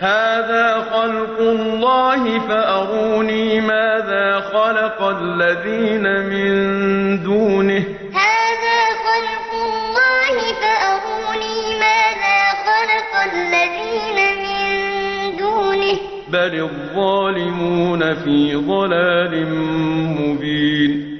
هَٰذَا خَلْقُ اللَّهِ فَأَرُونِي مَاذَا خَلَقَ الَّذِينَ مِن دُونِهِ ۚ بَلِ الظَّالِمُونَ فِي هَٰذَا خَلْقُ اللَّهِ فَأَرُونِي مَاذَا خَلَقَ الَّذِينَ مِن دُونِهِ ۚ بَلِ الظَّالِمُونَ فِي ضَلَالٍ مُّبِينٍ